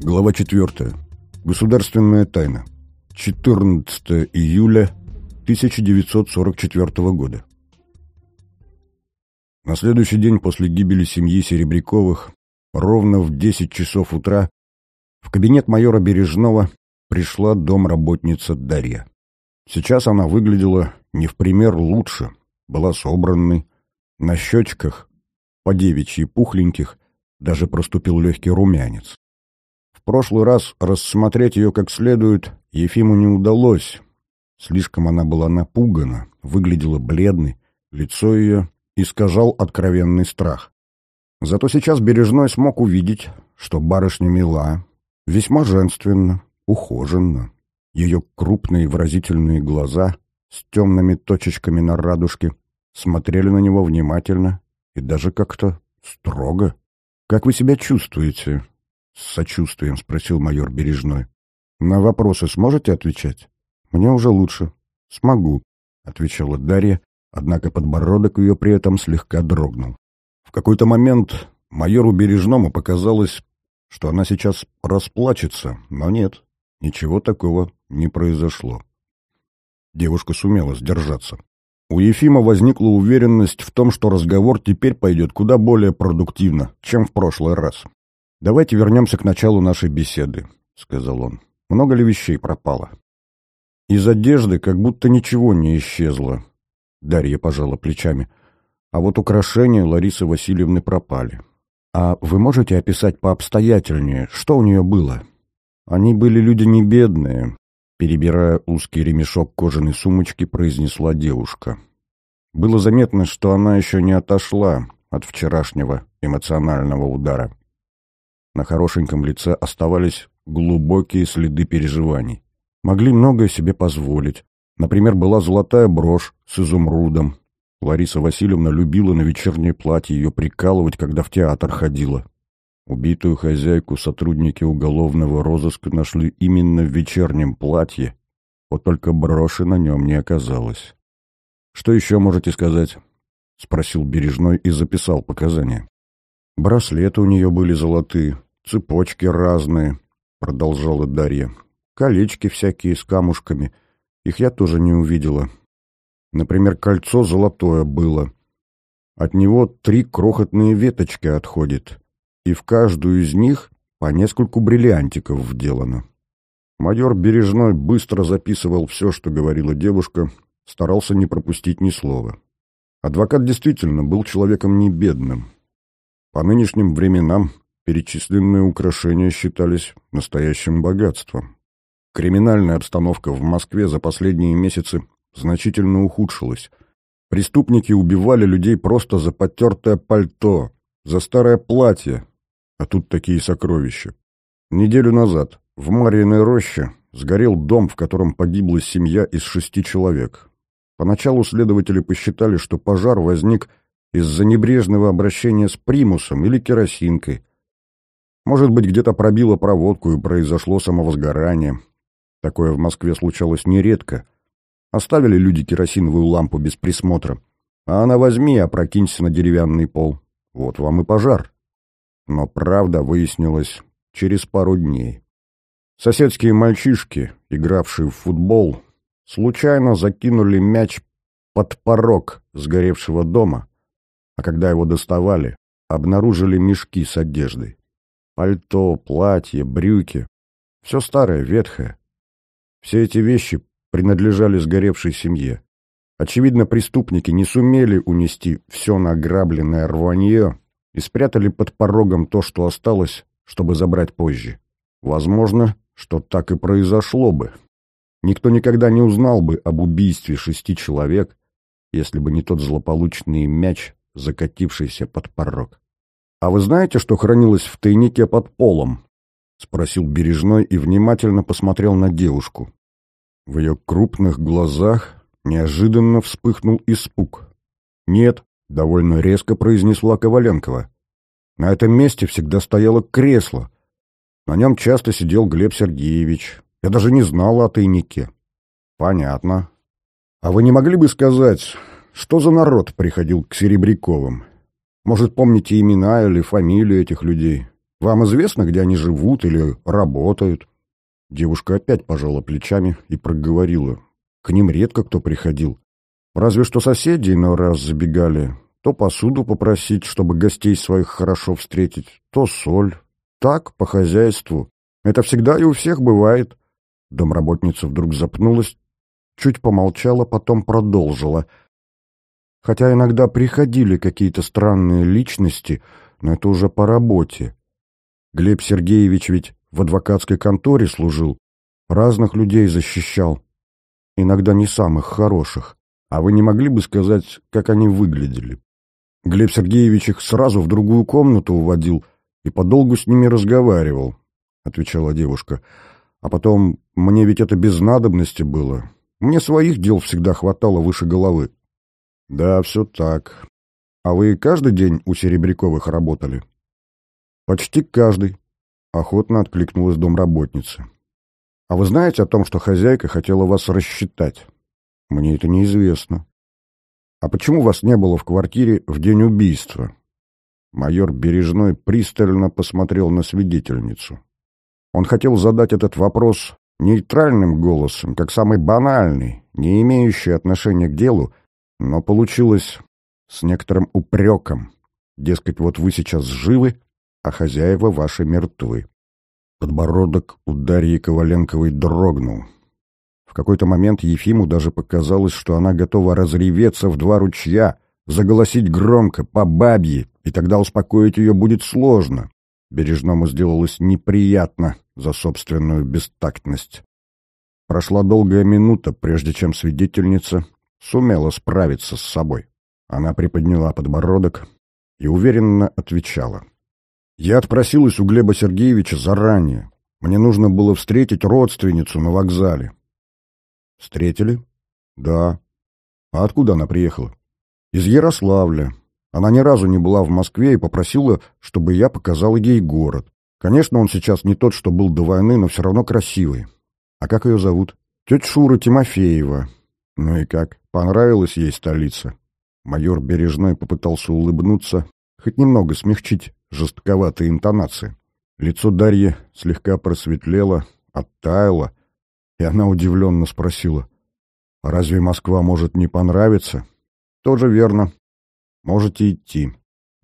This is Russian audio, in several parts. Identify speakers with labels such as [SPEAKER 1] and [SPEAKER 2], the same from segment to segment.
[SPEAKER 1] Глава 4. Государственная тайна. 14 июля 1944 года. На следующий день после гибели семьи Серебряковых, ровно в 10 часов утра, в кабинет майора Бережного пришла домработница Дарья. Сейчас она выглядела не в пример лучше, была собранной, на щечках, по девичьи пухленьких, даже проступил легкий румянец. Прошлый раз рассмотреть ее как следует Ефиму не удалось. Слишком она была напугана, выглядела бледной, лицо ее искажал откровенный страх. Зато сейчас Бережной смог увидеть, что барышня мила, весьма женственно, ухоженно. Ее крупные выразительные глаза с темными точечками на радужке смотрели на него внимательно и даже как-то строго. «Как вы себя чувствуете?» — с сочувствием спросил майор Бережной. «На вопросы сможете отвечать?» «Мне уже лучше». «Смогу», — отвечала Дарья, однако подбородок ее при этом слегка дрогнул. В какой-то момент майору Бережному показалось, что она сейчас расплачется, но нет, ничего такого не произошло. Девушка сумела сдержаться. У Ефима возникла уверенность в том, что разговор теперь пойдет куда более продуктивно, чем в прошлый раз. «Давайте вернемся к началу нашей беседы», — сказал он. «Много ли вещей пропало?» Из одежды как будто ничего не исчезло. Дарья пожала плечами. А вот украшения Ларисы Васильевны пропали. «А вы можете описать пообстоятельнее, что у нее было?» «Они были люди не бедные», — перебирая узкий ремешок кожаной сумочки, произнесла девушка. Было заметно, что она еще не отошла от вчерашнего эмоционального удара. На хорошеньком лице оставались глубокие следы переживаний. Могли многое себе позволить. Например, была золотая брошь с изумрудом. Лариса Васильевна любила на вечернее платье ее прикалывать, когда в театр ходила. Убитую хозяйку сотрудники уголовного розыска нашли именно в вечернем платье, вот только броши на нем не оказалось. «Что еще можете сказать?» — спросил Бережной и записал показания. «Браслеты у нее были золотые, цепочки разные», — продолжала Дарья. «Колечки всякие с камушками. Их я тоже не увидела. Например, кольцо золотое было. От него три крохотные веточки отходит, и в каждую из них по нескольку бриллиантиков вделано. Майор Бережной быстро записывал все, что говорила девушка, старался не пропустить ни слова. Адвокат действительно был человеком не бедным. По нынешним временам перечисленные украшения считались настоящим богатством. Криминальная обстановка в Москве за последние месяцы значительно ухудшилась. Преступники убивали людей просто за потертое пальто, за старое платье, а тут такие сокровища. Неделю назад в Марьиной роще сгорел дом, в котором погибла семья из шести человек. Поначалу следователи посчитали, что пожар возник из-за небрежного обращения с примусом или керосинкой. Может быть, где-то пробило проводку и произошло самовозгорание. Такое в Москве случалось нередко. Оставили люди керосиновую лампу без присмотра. А она возьми и опрокинься на деревянный пол. Вот вам и пожар. Но правда выяснилась через пару дней. Соседские мальчишки, игравшие в футбол, случайно закинули мяч под порог сгоревшего дома, а когда его доставали, обнаружили мешки с одеждой. Пальто, платье, брюки — все старое, ветхое. Все эти вещи принадлежали сгоревшей семье. Очевидно, преступники не сумели унести все награбленное рванье и спрятали под порогом то, что осталось, чтобы забрать позже. Возможно, что так и произошло бы. Никто никогда не узнал бы об убийстве шести человек, если бы не тот злополучный мяч, закатившийся под порог. «А вы знаете, что хранилось в тайнике под полом?» — спросил Бережной и внимательно посмотрел на девушку. В ее крупных глазах неожиданно вспыхнул испуг. «Нет», — довольно резко произнесла Коваленкова. «На этом месте всегда стояло кресло. На нем часто сидел Глеб Сергеевич. Я даже не знал о тайнике. Понятно. А вы не могли бы сказать, что за народ приходил к Серебряковым? Может, помните имена или фамилии этих людей? Вам известно, где они живут или работают?» Девушка опять пожала плечами и проговорила. «К ним редко кто приходил. Разве что соседи иной раз забегали. То посуду попросить, чтобы гостей своих хорошо встретить, то соль. Так, по хозяйству. Это всегда и у всех бывает». Домработница вдруг запнулась, чуть помолчала, потом продолжила. «Хотя иногда приходили какие-то странные личности, но это уже по работе. Глеб Сергеевич ведь в адвокатской конторе служил, разных людей защищал, иногда не самых хороших. А вы не могли бы сказать, как они выглядели? Глеб Сергеевич их сразу в другую комнату уводил и подолгу с ними разговаривал, — отвечала девушка. А потом, мне ведь это без надобности было. Мне своих дел всегда хватало выше головы. Да, все так. А вы каждый день у Серебряковых работали? Почти каждый, — охотно откликнулась домработница. А вы знаете о том, что хозяйка хотела вас рассчитать? Мне это неизвестно. А почему вас не было в квартире в день убийства? Майор Бережной пристально посмотрел на свидетельницу. Он хотел задать этот вопрос нейтральным голосом, как самый банальный, не имеющий отношения к делу, но получилось с некоторым упреком. Дескать, вот вы сейчас живы, а хозяева ваши мертвы. Подбородок у Дарьи Коваленковой дрогнул. В какой-то момент Ефиму даже показалось, что она готова разреветься в два ручья, заголосить громко, по бабье, и тогда успокоить ее будет сложно. Бережному сделалось неприятно за собственную бестактность. Прошла долгая минута, прежде чем свидетельница сумела справиться с собой. Она приподняла подбородок и уверенно отвечала. «Я отпросилась у Глеба Сергеевича заранее. Мне нужно было встретить родственницу на вокзале». «Встретили?» «Да». «А откуда она приехала?» «Из Ярославля. Она ни разу не была в Москве и попросила, чтобы я показал ей город. Конечно, он сейчас не тот, что был до войны, но все равно красивый. А как ее зовут? Тетя Шура Тимофеева. Ну и как, понравилась ей столица? Майор Бережной попытался улыбнуться, хоть немного смягчить жестковатые интонации. Лицо Дарьи слегка просветлело, оттаяло, и она удивленно спросила, «А разве Москва может не понравиться?» «Тоже верно. Можете идти».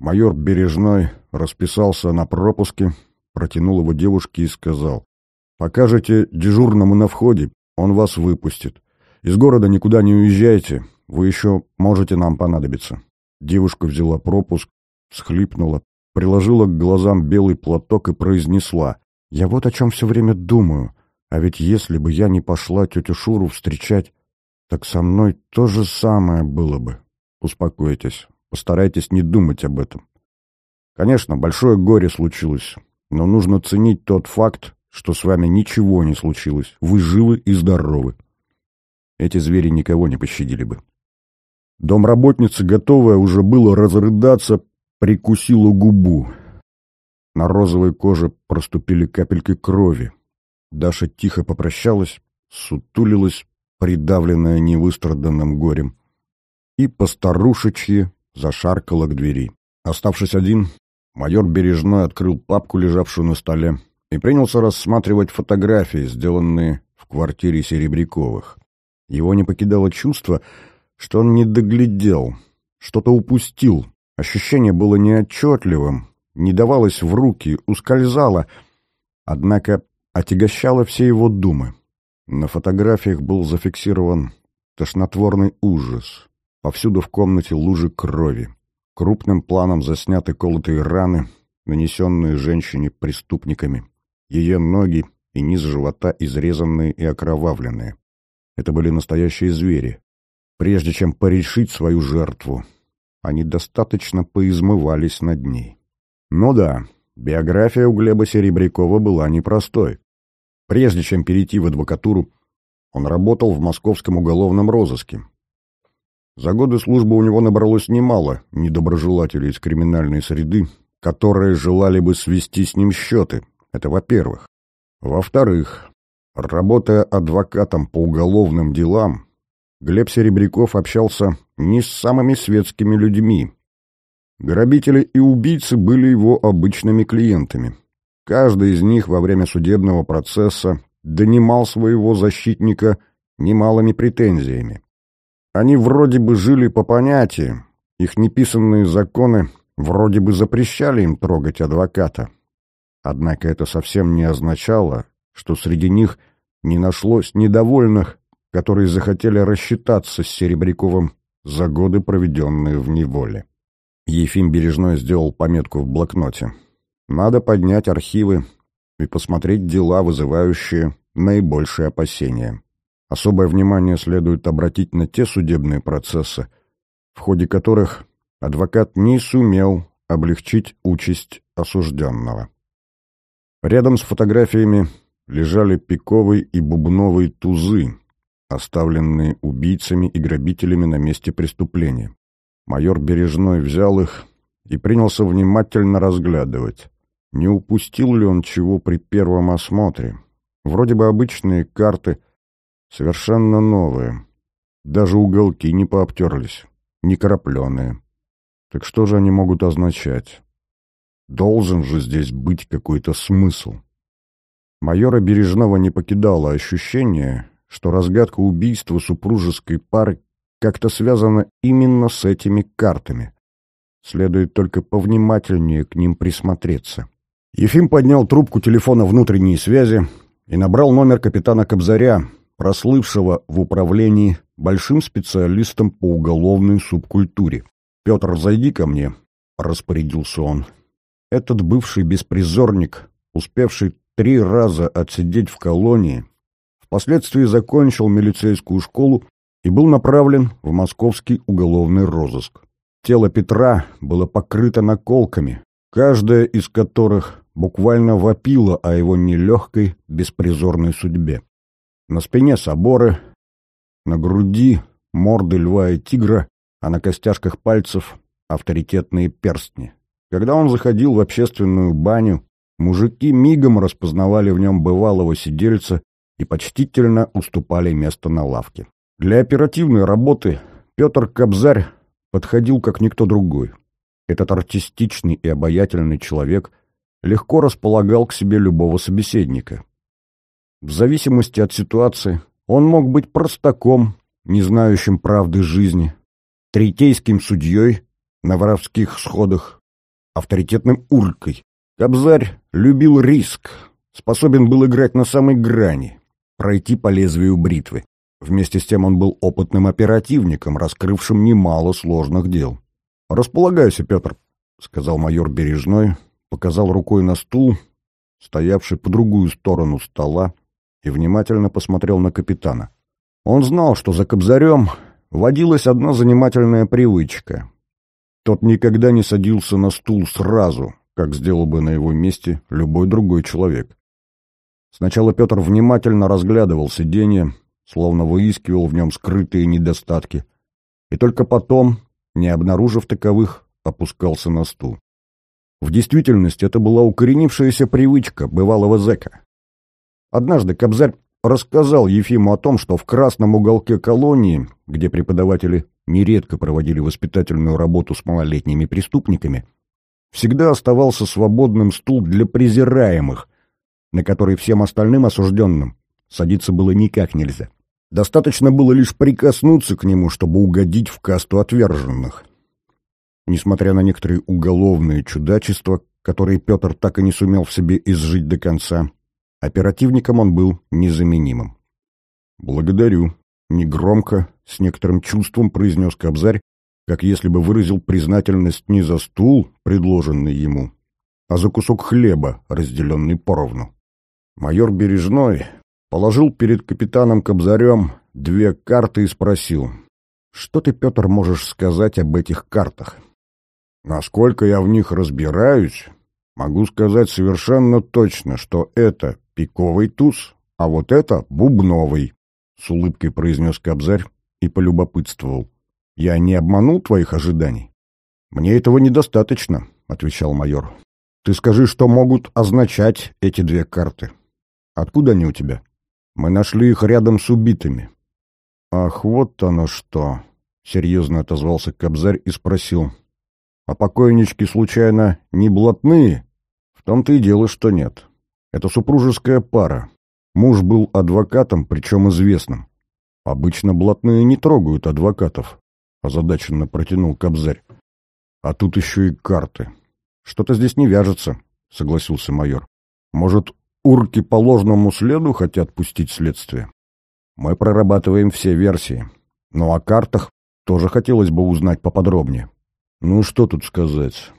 [SPEAKER 1] Майор Бережной расписался на пропуске, протянул его девушке и сказал, «Покажете дежурному на входе, он вас выпустит. Из города никуда не уезжайте, вы еще можете нам понадобиться». Девушка взяла пропуск, всхлипнула, приложила к глазам белый платок и произнесла, «Я вот о чем все время думаю, а ведь если бы я не пошла тетю Шуру встречать, так со мной то же самое было бы. Успокойтесь, постарайтесь не думать об этом. Конечно, большое горе случилось, но нужно ценить тот факт, что с вами ничего не случилось. Вы живы и здоровы. Эти звери никого не пощадили бы. Домработница, готовая уже было разрыдаться, прикусила губу. На розовой коже проступили капельки крови. Даша тихо попрощалась, сутулилась, придавленная невыстраданным горем, и постарушечьи зашаркала к двери. Оставшись один, майор Бережной открыл папку, лежавшую на столе, и принялся рассматривать фотографии, сделанные в квартире Серебряковых. Его не покидало чувство, что он не доглядел, что-то упустил. Ощущение было неотчетливым, не давалось в руки, ускользало, однако отягощало все его думы. На фотографиях был зафиксирован тошнотворный ужас. Повсюду в комнате лужи крови. Крупным планом засняты колотые раны, нанесенные женщине преступниками. Ее ноги и низ живота изрезанные и окровавленные. Это были настоящие звери. Прежде чем порешить свою жертву, они достаточно поизмывались над ней. Ну да, биография у Глеба Серебрякова была непростой. Прежде чем перейти в адвокатуру, он работал в московском уголовном розыске. За годы службы у него набралось немало недоброжелателей из криминальной среды, которые желали бы свести с ним счеты. Это во-первых. Во-вторых, работая адвокатом по уголовным делам, Глеб Серебряков общался не с самыми светскими людьми. Грабители и убийцы были его обычными клиентами. Каждый из них во время судебного процесса донимал своего защитника немалыми претензиями. Они вроде бы жили по понятиям, их неписанные законы вроде бы запрещали им трогать адвоката. Однако это совсем не означало, что среди них не нашлось недовольных, которые захотели рассчитаться с Серебряковым за годы, проведенные в неволе. Ефим Бережной сделал пометку в блокноте. Надо поднять архивы и посмотреть дела, вызывающие наибольшие опасения. Особое внимание следует обратить на те судебные процессы, в ходе которых адвокат не сумел облегчить участь осужденного. Рядом с фотографиями лежали пиковые и бубновые тузы, оставленные убийцами и грабителями на месте преступления. Майор Бережной взял их и принялся внимательно разглядывать. Не упустил ли он чего при первом осмотре? Вроде бы обычные карты, совершенно новые. Даже уголки не пообтерлись, не крапленые. Так что же они могут означать? Должен же здесь быть какой-то смысл. Майора Бережного не покидало ощущение, что разгадка убийства супружеской пары как-то связана именно с этими картами. Следует только повнимательнее к ним присмотреться. Ефим поднял трубку телефона внутренней связи и набрал номер капитана Кобзаря, прослывшего в управлении большим специалистом по уголовной субкультуре. «Петр, зайди ко мне», — распорядился он. Этот бывший беспризорник, успевший три раза отсидеть в колонии, впоследствии закончил милицейскую школу и был направлен в московский уголовный розыск. Тело Петра было покрыто наколками, каждая из которых буквально вопила о его нелегкой, беспризорной судьбе. На спине соборы, на груди морды льва и тигра, а на костяшках пальцев авторитетные перстни. Когда он заходил в общественную баню, мужики мигом распознавали в нем бывалого сидельца и почтительно уступали место на лавке. Для оперативной работы Петр Кобзарь подходил как никто другой. Этот артистичный и обаятельный человек легко располагал к себе любого собеседника. В зависимости от ситуации он мог быть простаком, не знающим правды жизни, третейским судьей на воровских сходах, авторитетным улькой. Кобзарь любил риск, способен был играть на самой грани, пройти по лезвию бритвы. Вместе с тем он был опытным оперативником, раскрывшим немало сложных дел. «Располагайся, Петр», — сказал майор Бережной, показал рукой на стул, стоявший по другую сторону стола, и внимательно посмотрел на капитана. Он знал, что за Кобзарем водилась одна занимательная привычка. Тот никогда не садился на стул сразу, как сделал бы на его месте любой другой человек. Сначала Петр внимательно разглядывал сиденье, словно выискивал в нем скрытые недостатки, и только потом, не обнаружив таковых, опускался на стул. В действительности это была укоренившаяся привычка бывалого зэка. Однажды Кобзарь рассказал Ефиму о том, что в красном уголке колонии, где преподаватели нередко проводили воспитательную работу с малолетними преступниками, всегда оставался свободным стул для презираемых, на который всем остальным осужденным садиться было никак нельзя. Достаточно было лишь прикоснуться к нему, чтобы угодить в касту отверженных. Несмотря на некоторые уголовные чудачества, которые Петр так и не сумел в себе изжить до конца, оперативником он был незаменимым. «Благодарю», — негромко, с некоторым чувством произнес Кобзарь, как если бы выразил признательность не за стул, предложенный ему, а за кусок хлеба, разделенный поровну. Майор Бережной положил перед капитаном Кобзарем две карты и спросил, «Что ты, Петр, можешь сказать об этих картах?» «Насколько я в них разбираюсь, могу сказать совершенно точно, что это пиковый туз, а вот это бубновый», — с улыбкой произнес Кобзарь и полюбопытствовал. «Я не обманул твоих ожиданий?» «Мне этого недостаточно», — отвечал майор. «Ты скажи, что могут означать эти две карты. Откуда они у тебя?» Мы нашли их рядом с убитыми. Ах, вот оно что! Серьезно отозвался Кобзарь и спросил. А покойнички, случайно, не блатные? В том-то и дело, что нет. Это супружеская пара. Муж был адвокатом, причем известным. Обычно блатные не трогают адвокатов, озадаченно протянул Кобзарь. А тут еще и карты. Что-то здесь не вяжется, согласился майор. Может, урки по ложному следу хотят пустить следствие? Мы прорабатываем все версии. Но о картах тоже хотелось бы узнать поподробнее. Ну что тут сказать?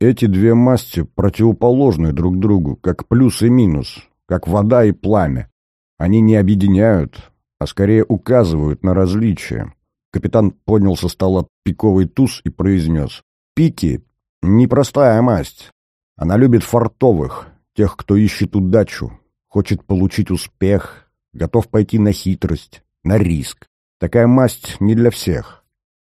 [SPEAKER 1] Эти две масти противоположны друг другу, как плюс и минус, как вода и пламя. Они не объединяют, а скорее указывают на различия. Капитан поднял со стола пиковый туз и произнес. Пики — непростая масть. Она любит фартовых, тех, кто ищет удачу, хочет получить успех, готов пойти на хитрость, на риск. Такая масть не для всех.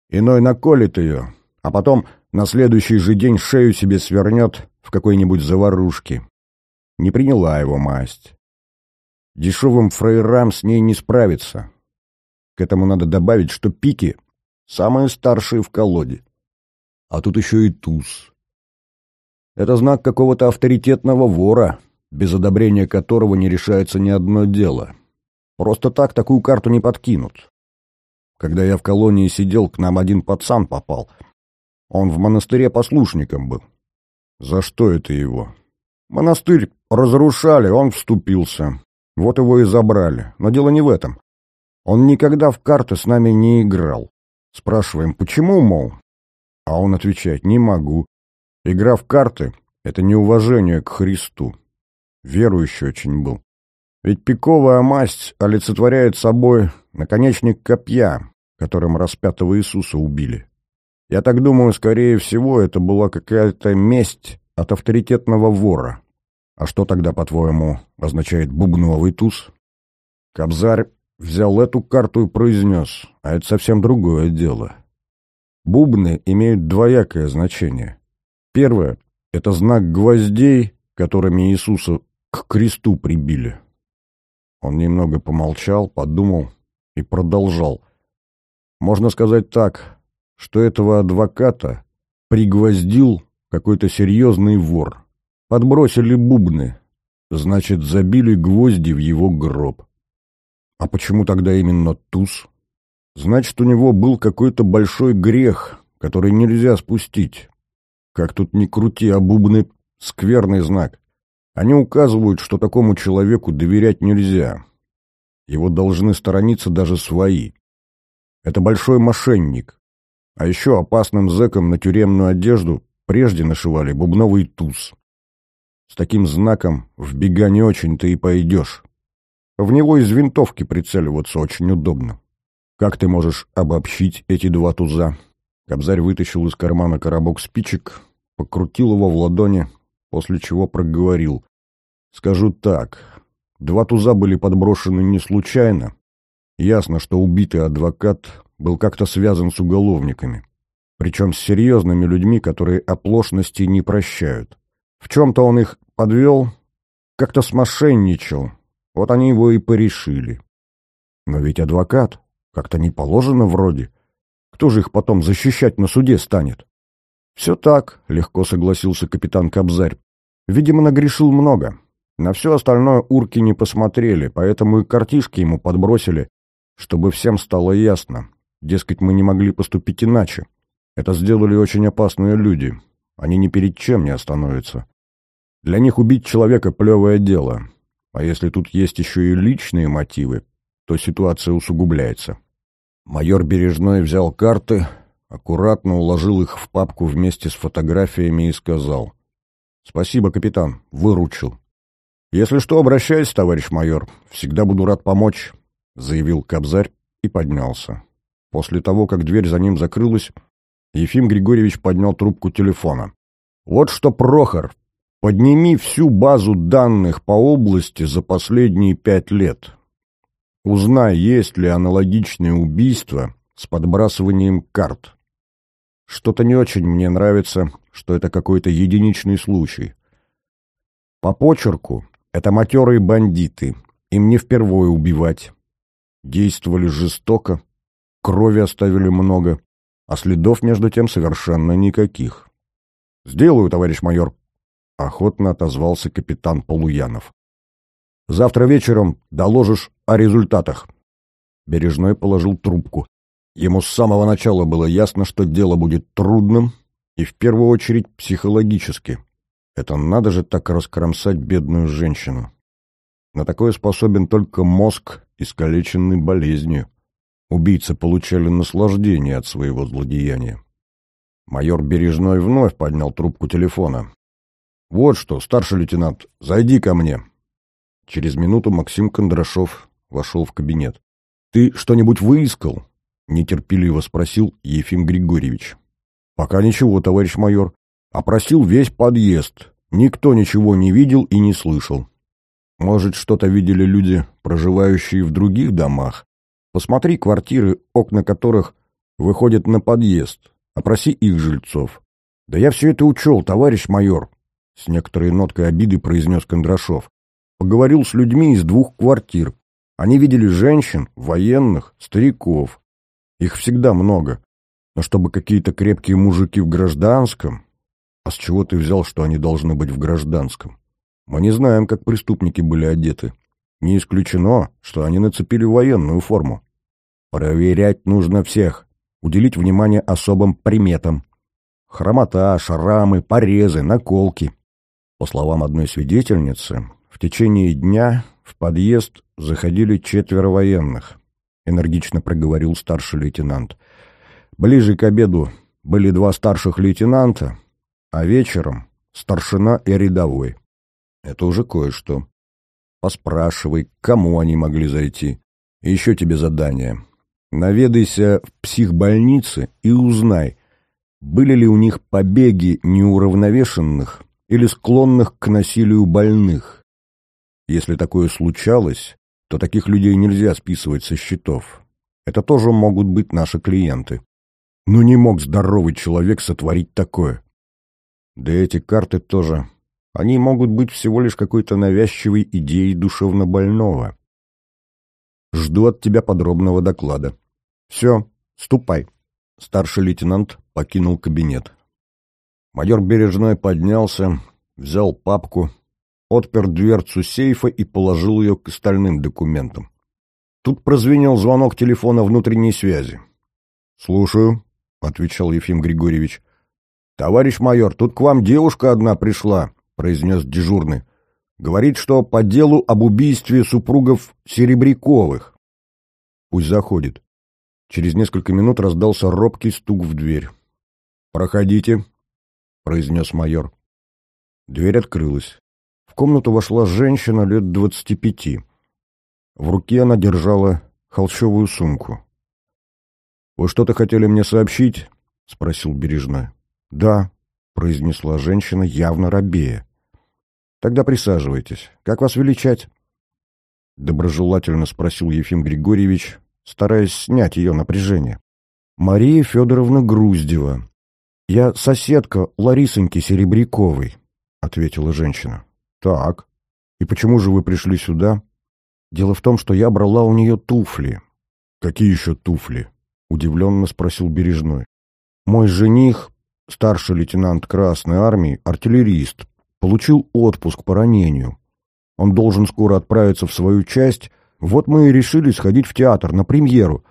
[SPEAKER 1] Иной наколет ее, а потом на следующий же день шею себе свернет в какой-нибудь заварушке. Не приняла его масть. Дешевым фрейрам с ней не справиться. К этому надо добавить, что пики — самые старшие в колоде. А тут еще и туз. Это знак какого-то авторитетного вора, без одобрения которого не решается ни одно дело. Просто так такую карту не подкинут. Когда я в колонии сидел, к нам один пацан попал. Он в монастыре послушником был. За что это его? Монастырь разрушали, он вступился. Вот его и забрали. Но дело не в этом. Он никогда в карты с нами не играл. Спрашиваем, почему, мол? А он отвечает, не могу. Игра в карты — это неуважение к Христу. Верующий очень был. Ведь пиковая масть олицетворяет собой наконечник копья, которым распятого Иисуса убили. Я так думаю, скорее всего, это была какая-то месть от авторитетного вора. А что тогда, по-твоему, означает бубновый туз? Кобзарь взял эту карту и произнес, а это совсем другое дело. Бубны имеют двоякое значение. Первое — это знак гвоздей, которыми Иисуса к кресту прибили. Он немного помолчал, подумал и продолжал. Можно сказать так, что этого адвоката пригвоздил какой-то серьезный вор. Подбросили бубны, значит, забили гвозди в его гроб. А почему тогда именно туз? Значит, у него был какой-то большой грех, который нельзя спустить. Как тут ни крути, а бубны — скверный знак. Они указывают, что такому человеку доверять нельзя. Его должны сторониться даже свои. Это большой мошенник. А еще опасным зэкам на тюремную одежду прежде нашивали бубновый туз. С таким знаком в бега не очень-то и пойдешь. В него из винтовки прицеливаться очень удобно. Как ты можешь обобщить эти два туза? Кобзарь вытащил из кармана коробок спичек, покрутил его в ладони, после чего проговорил. Скажу так, два туза были подброшены не случайно. Ясно, что убитый адвокат был как-то связан с уголовниками. Причем с серьезными людьми, которые оплошности не прощают. В чем-то он их подвел, как-то смошенничал. Вот они его и порешили. Но ведь адвокат, как-то не положено вроде. Кто же их потом защищать на суде станет? «Все так», — легко согласился капитан Кобзарь. «Видимо, нагрешил много. На все остальное урки не посмотрели, поэтому и картишки ему подбросили, чтобы всем стало ясно. Дескать, мы не могли поступить иначе. Это сделали очень опасные люди. Они ни перед чем не остановятся. Для них убить человека — плевое дело. А если тут есть еще и личные мотивы, то ситуация усугубляется. Майор Бережной взял карты, аккуратно уложил их в папку вместе с фотографиями и сказал. «Спасибо, капитан, выручил». «Если что, обращайся, товарищ майор. Всегда буду рад помочь», — заявил Кобзарь и поднялся. После того, как дверь за ним закрылась, Ефим Григорьевич поднял трубку телефона. «Вот что, Прохор, подними всю базу данных по области за последние пять лет. Узнай, есть ли аналогичные убийства с подбрасыванием карт. Что-то не очень мне нравится, что это какой-то единичный случай. По почерку это матерые бандиты, им не впервые убивать. Действовали жестоко, крови оставили много, а следов между тем совершенно никаких. «Сделаю, товарищ майор», — охотно отозвался капитан Полуянов. «Завтра вечером доложишь о результатах». Бережной положил трубку. Ему с самого начала было ясно, что дело будет трудным и в первую очередь психологически. Это надо же так раскромсать бедную женщину. На такое способен только мозг, искалеченный болезнью. Убийцы получали наслаждение от своего злодеяния. Майор Бережной вновь поднял трубку телефона. «Вот что, старший лейтенант, зайди ко мне». Через минуту Максим Кондрашов вошел в кабинет. «Ты что-нибудь выискал?» — нетерпеливо спросил Ефим Григорьевич. «Пока ничего, товарищ майор. Опросил весь подъезд. Никто ничего не видел и не слышал. Может, что-то видели люди, проживающие в других домах? Посмотри квартиры, окна которых выходят на подъезд. Опроси их жильцов. Да я все это учел, товарищ майор, — с некоторой ноткой обиды произнес Кондрашов. Поговорил с людьми из двух квартир. Они видели женщин, военных, стариков. Их всегда много. Но чтобы какие-то крепкие мужики в гражданском... А с чего ты взял, что они должны быть в гражданском? Мы не знаем, как преступники были одеты. Не исключено, что они нацепили военную форму. Проверять нужно всех. Уделить внимание особым приметам. Хромота, шрамы, порезы, наколки. По словам одной свидетельницы, в течение дня в подъезд заходили четверо военных. Энергично проговорил старший лейтенант. Ближе к обеду были два старших лейтенанта, а вечером старшина и рядовой. Это уже кое-что. Поспрашивай, к кому они могли зайти. И еще тебе задание. Наведайся в психбольницы и узнай, были ли у них побеги неуравновешенных или склонных к насилию больных. Если такое случалось, то таких людей нельзя списывать со счетов. Это тоже могут быть наши клиенты. Но не мог здоровый человек сотворить такое. Да эти карты тоже они могут быть всего лишь какой-то навязчивой идеей душевнобольного. Жду от тебя подробного доклада. Все, ступай. Старший лейтенант покинул кабинет. Майор Бережной поднялся, взял папку, отпер дверцу сейфа и положил ее к остальным документам. Тут прозвенел звонок телефона внутренней связи. «Слушаю», — отвечал Ефим Григорьевич. «Товарищ майор, тут к вам девушка одна пришла. — произнес дежурный. «Говорит, что по делу об убийстве супругов Серебряковых». «Пусть заходит». Через несколько минут раздался робкий стук в дверь. «Проходите», — произнес майор. Дверь открылась. В комнату вошла женщина лет двадцати пяти. В руке она держала холщовую сумку. «Вы что-то хотели мне сообщить?» — спросил Бережной. «Да», — произнесла женщина, явно робея. «Тогда присаживайтесь. Как вас величать?» Доброжелательно спросил Ефим Григорьевич, стараясь снять ее напряжение. «Мария Федоровна Груздева. Я соседка Ларисоньки Серебряковой», — ответила женщина. «Так. И почему же вы пришли сюда?» «Дело в том, что я брала у нее туфли». «Какие еще туфли?» — удивленно спросил Бережной. «Мой жених старший лейтенант Красной Армии, артиллерист, получил отпуск по ранению. Он должен скоро отправиться в свою часть. Вот мы и решили сходить в театр на премьеру,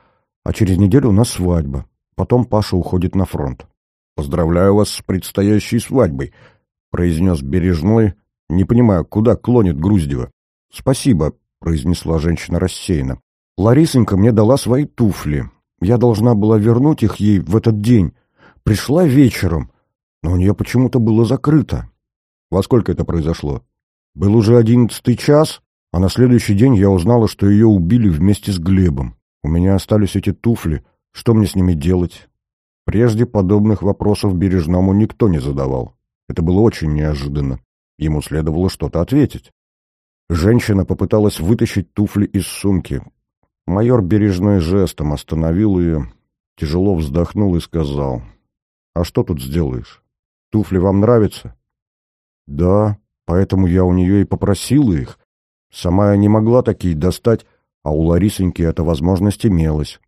[SPEAKER 1] а через неделю у нас свадьба. Потом Паша уходит на фронт. «Поздравляю вас с предстоящей свадьбой», — произнес Бережной, не понимая, куда клонит Груздева. «Спасибо», — произнесла женщина рассеянно. «Ларисонька мне дала свои туфли. Я должна была вернуть их ей в этот день, Пришла вечером, но у нее почему-то было закрыто. Во сколько это произошло? Был уже одиннадцатый час, а на следующий день я узнала, что ее убили вместе с Глебом. У меня остались эти туфли. Что мне с ними делать? Прежде подобных вопросов Бережному никто не задавал. Это было очень неожиданно. Ему следовало что-то ответить. Женщина попыталась вытащить туфли из сумки. Майор Бережной жестом остановил ее, тяжело вздохнул и сказал, а что тут сделаешь? Туфли вам нравятся? Да, поэтому я у нее и попросила их. Сама я не могла такие достать, а у Ларисоньки эта возможность имелась.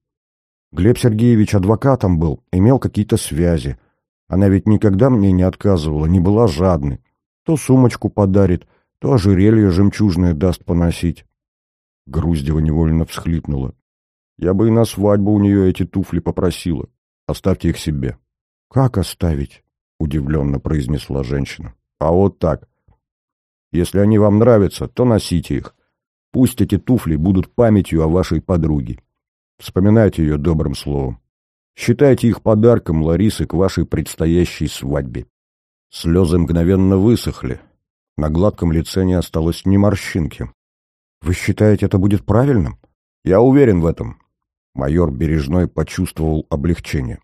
[SPEAKER 1] Глеб Сергеевич адвокатом был, имел какие-то связи. Она ведь никогда мне не отказывала, не была жадной. То сумочку подарит, то ожерелье жемчужное даст поносить. Груздева невольно всхлипнула. Я бы и на свадьбу у нее эти туфли попросила. Оставьте их себе. — Как оставить? — удивленно произнесла женщина. — А вот так. Если они вам нравятся, то носите их. Пусть эти туфли будут памятью о вашей подруге. Вспоминайте ее добрым словом. Считайте их подарком Ларисы к вашей предстоящей свадьбе. Слезы мгновенно высохли. На гладком лице не осталось ни морщинки. Вы считаете, это будет правильным? Я уверен в этом. Майор Бережной почувствовал облегчение.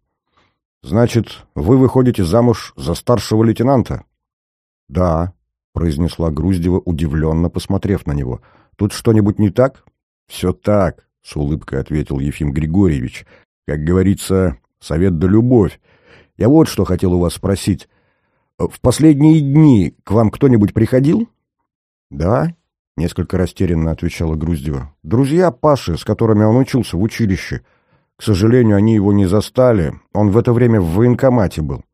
[SPEAKER 1] Значит, вы выходите замуж за старшего лейтенанта? Да, произнесла Груздева, удивленно посмотрев на него. Тут что-нибудь не так? Все так, с улыбкой ответил Ефим Григорьевич. Как говорится, совет да любовь. Я вот что хотел у вас спросить. В последние дни к вам кто-нибудь приходил? Да, несколько растерянно отвечала Груздева. Друзья Паши, с которыми он учился в училище. К сожалению, они его не застали. Он в это время в военкомате был.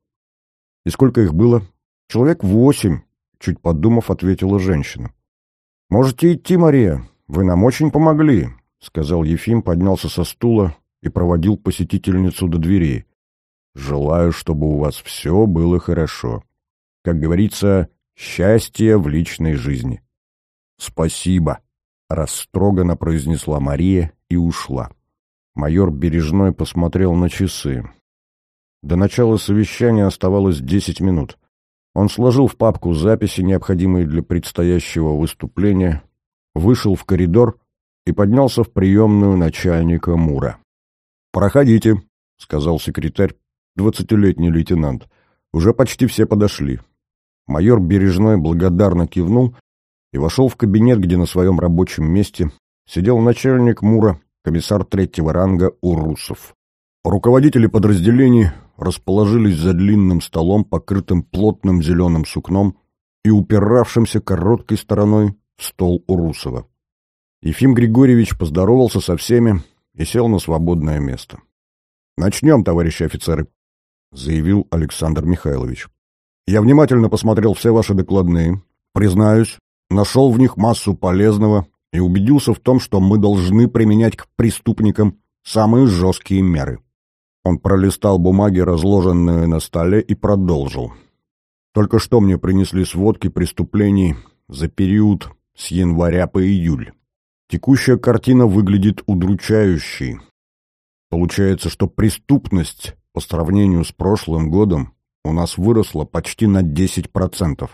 [SPEAKER 1] И сколько их было? Человек восемь, чуть подумав, ответила женщина. Можете идти, Мария. Вы нам очень помогли, сказал Ефим, поднялся со стула и проводил посетительницу до двери. «Желаю, чтобы у вас все было хорошо. Как говорится, счастье в личной жизни». «Спасибо», — растроганно произнесла Мария и ушла. Майор Бережной посмотрел на часы. До начала совещания оставалось десять минут. Он сложил в папку записи, необходимые для предстоящего выступления, вышел в коридор и поднялся в приемную начальника МУРа. «Проходите», — сказал секретарь, двадцатилетний лейтенант. «Уже почти все подошли». Майор Бережной благодарно кивнул и вошел в кабинет, где на своем рабочем месте сидел начальник МУРа, комиссар третьего ранга Урусов. Руководители подразделений расположились за длинным столом, покрытым плотным зеленым сукном и упиравшимся короткой стороной в стол Урусова. Ефим Григорьевич поздоровался со всеми, и сел на свободное место. «Начнем, товарищи офицеры», — заявил Александр Михайлович. «Я внимательно посмотрел все ваши докладные. Признаюсь, нашел в них массу полезного и убедился в том, что мы должны применять к преступникам самые жесткие меры». Он пролистал бумаги, разложенные на столе, и продолжил. «Только что мне принесли сводки преступлений за период с января по июль. Текущая картина выглядит удручающей. Получается, что преступность по сравнению с прошлым годом у нас выросла почти на 10%.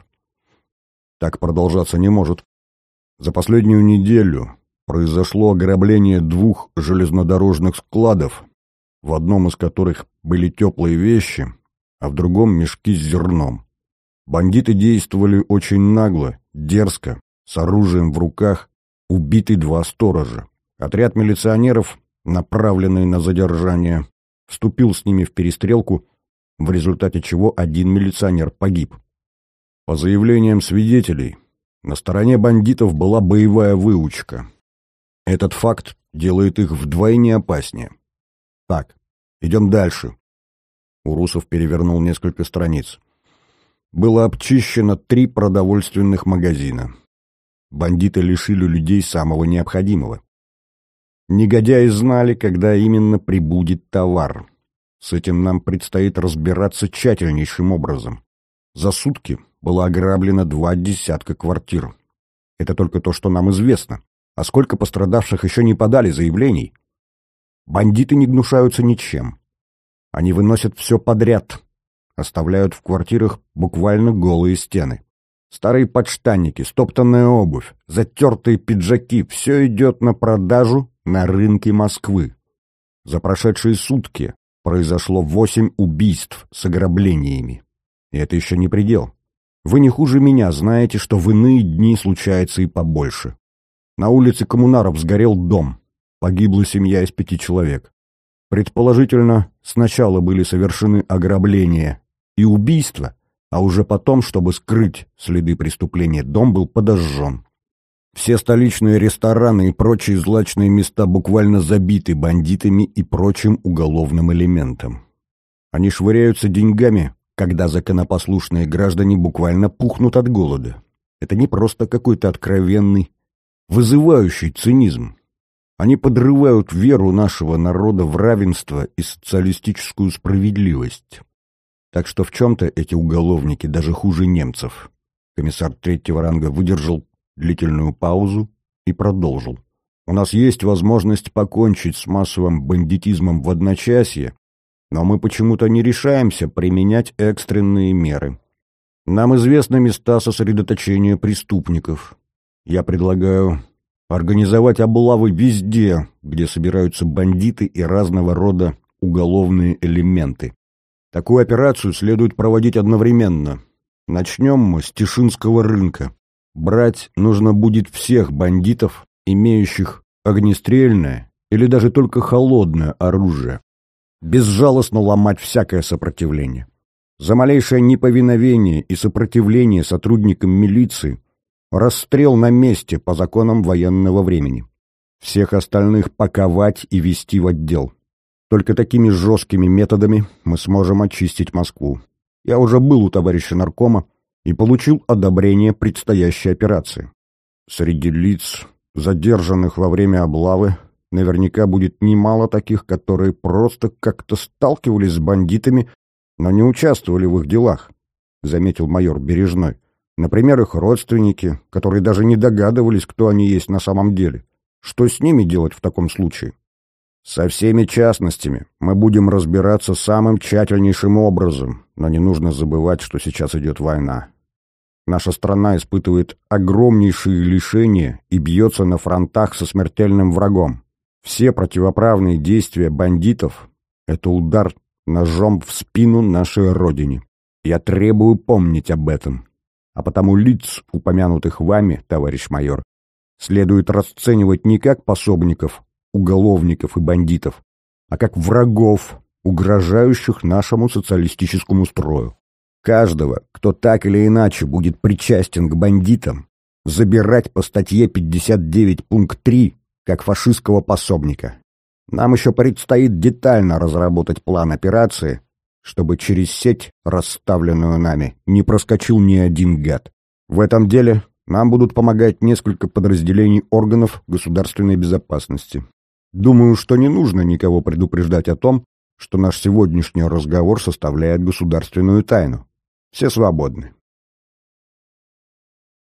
[SPEAKER 1] Так продолжаться не может. За последнюю неделю произошло ограбление двух железнодорожных складов, в одном из которых были теплые вещи, а в другом мешки с зерном. Бандиты действовали очень нагло, дерзко, с оружием в руках убиты два сторожа. Отряд милиционеров, направленный на задержание, вступил с ними в перестрелку, в результате чего один милиционер погиб. По заявлениям свидетелей, на стороне бандитов была боевая выучка. Этот факт делает их вдвойне опаснее. Так, идем дальше. Урусов перевернул несколько страниц. Было обчищено три продовольственных магазина бандиты лишили людей самого необходимого. Негодяи знали, когда именно прибудет товар. С этим нам предстоит разбираться тщательнейшим образом. За сутки было ограблено два десятка квартир. Это только то, что нам известно. А сколько пострадавших еще не подали заявлений? Бандиты не гнушаются ничем. Они выносят все подряд, оставляют в квартирах буквально голые стены. Старые подштанники, стоптанная обувь, затертые пиджаки — все идет на продажу на рынке Москвы. За прошедшие сутки произошло восемь убийств с ограблениями. И это еще не предел. Вы не хуже меня знаете, что в иные дни случается и побольше. На улице Коммунаров сгорел дом. Погибла семья из пяти человек. Предположительно, сначала были совершены ограбления и убийства, а уже потом, чтобы скрыть следы преступления, дом был подожжен. Все столичные рестораны и прочие злачные места буквально забиты бандитами и прочим уголовным элементом. Они швыряются деньгами, когда законопослушные граждане буквально пухнут от голода. Это не просто какой-то откровенный, вызывающий цинизм. Они подрывают веру нашего народа в равенство и социалистическую справедливость. Так что в чем-то эти уголовники даже хуже немцев. Комиссар третьего ранга выдержал длительную паузу и продолжил. У нас есть возможность покончить с массовым бандитизмом в одночасье, но мы почему-то не решаемся применять экстренные меры. Нам известны места сосредоточения преступников. Я предлагаю организовать облавы везде, где собираются бандиты и разного рода уголовные элементы. Такую операцию следует проводить одновременно. Начнем мы с Тишинского рынка. Брать нужно будет всех бандитов, имеющих огнестрельное или даже только холодное оружие. Безжалостно ломать всякое сопротивление. За малейшее неповиновение и сопротивление сотрудникам милиции расстрел на месте по законам военного времени. Всех остальных паковать и вести в отдел. Только такими жесткими методами мы сможем очистить Москву. Я уже был у товарища наркома и получил одобрение предстоящей операции. Среди лиц, задержанных во время облавы, наверняка будет немало таких, которые просто как-то сталкивались с бандитами, но не участвовали в их делах, заметил майор Бережной. Например, их родственники, которые даже не догадывались, кто они есть на самом деле. Что с ними делать в таком случае? Со всеми частностями мы будем разбираться самым тщательнейшим образом, но не нужно забывать, что сейчас идет война. Наша страна испытывает огромнейшие лишения и бьется на фронтах со смертельным врагом. Все противоправные действия бандитов — это удар ножом в спину нашей Родине. Я требую помнить об этом. А потому лиц, упомянутых вами, товарищ майор, следует расценивать не как пособников уголовников и бандитов, а как врагов, угрожающих нашему социалистическому строю. Каждого, кто так или иначе будет причастен к бандитам, забирать по статье 59 пункт 3 как фашистского пособника. Нам еще предстоит детально разработать план операции, чтобы через сеть, расставленную нами, не проскочил ни один гад. В этом деле нам будут помогать несколько подразделений органов государственной безопасности. Думаю, что не нужно никого предупреждать о том, что наш сегодняшний разговор составляет государственную тайну. Все свободны.